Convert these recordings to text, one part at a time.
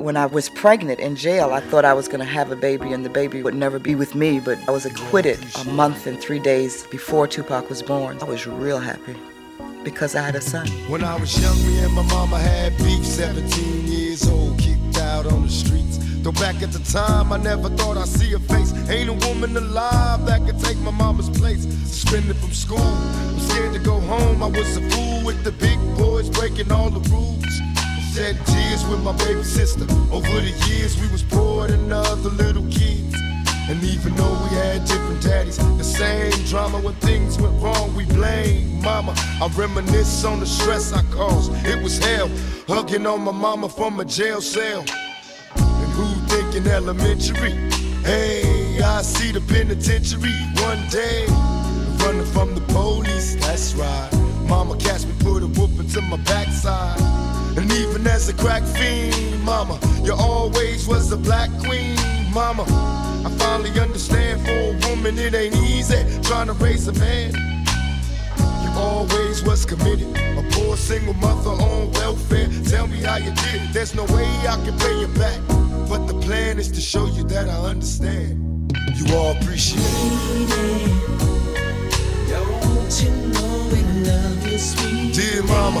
When I was pregnant in jail, I thought I was going to have a baby and the baby would never be with me, but I was acquitted a month and three days before Tupac was born. I was real happy because I had a son. When I was young, me and my mama had beef, 17 years old, kicked out on the streets. Though back at the time, I never thought I'd see her face. Ain't a woman alive that could take my mama's place. Suspended from school, I'm scared to go home. I was a fool with the big boys breaking all the rules. Shed tears with my baby sister. Over the years, we was poor than other little kids. And even though we had different daddies, the same drama when things went wrong, we blame mama. I reminisce on the stress I caused. It was hell, hugging on my mama from a jail cell. And who thinking elementary? Hey, I see the penitentiary one day. Running from the police, that's right. Mama catch me, put a whooping to my backside. As a crack fiend, mama, you always was a black queen, mama. I finally understand for a woman it ain't easy trying to raise a man. You always was committed, a poor single mother on welfare. Tell me how you did it. There's no way I can pay you back, but the plan is to show you that I understand. You all appreciate it. Don't you know we love you, sweet Dear mama,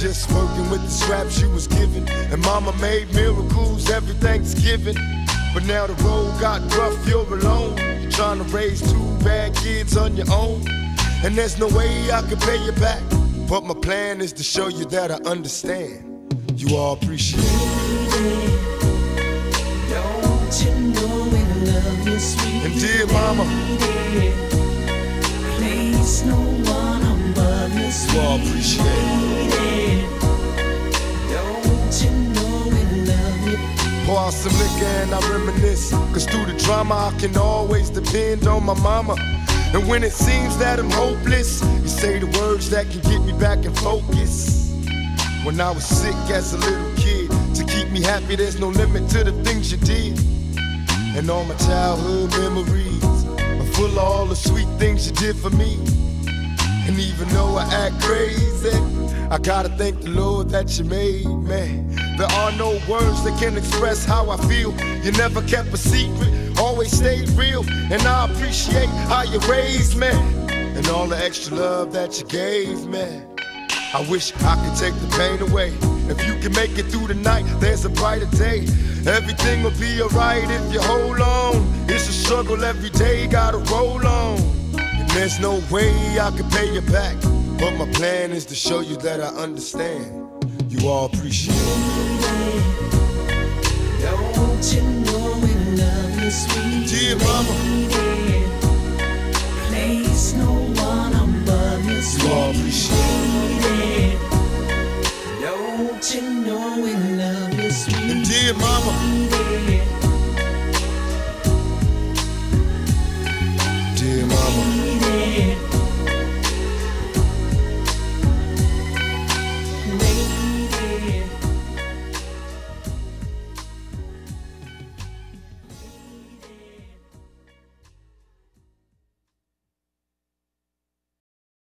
Just working with the scraps you was given. And mama made miracles every Thanksgiving. But now the road got rough, you're alone. Trying to raise two bad kids on your own. And there's no way I can pay you back. But my plan is to show you that I understand. You all appreciate it. Don't you know we love you, sweet And dear mama? Place no one above you, you all appreciate it. Some liquor and I reminisce. Cause through the drama, I can always depend on my mama. And when it seems that I'm hopeless, you say the words that can get me back in focus. When I was sick as a little kid, to keep me happy, there's no limit to the things you did. And all my childhood memories are full of all the sweet things you did for me. And even though I act crazy, I gotta thank the Lord that you made me. There are no words that can express how I feel. You never kept a secret, always stayed real. And I appreciate how you raised me and all the extra love that you gave me. I wish I could take the pain away. If you can make it through the night, there's a brighter day. Everything will be alright if you hold on. It's a struggle every day, gotta roll on. And there's no way I can pay you back. But my plan is to show you that I understand you all appreciate it. Don't you know love sweet Dear mama. Place no one above you, You all appreciate it. Don't you know we love you, sweet Dear mama.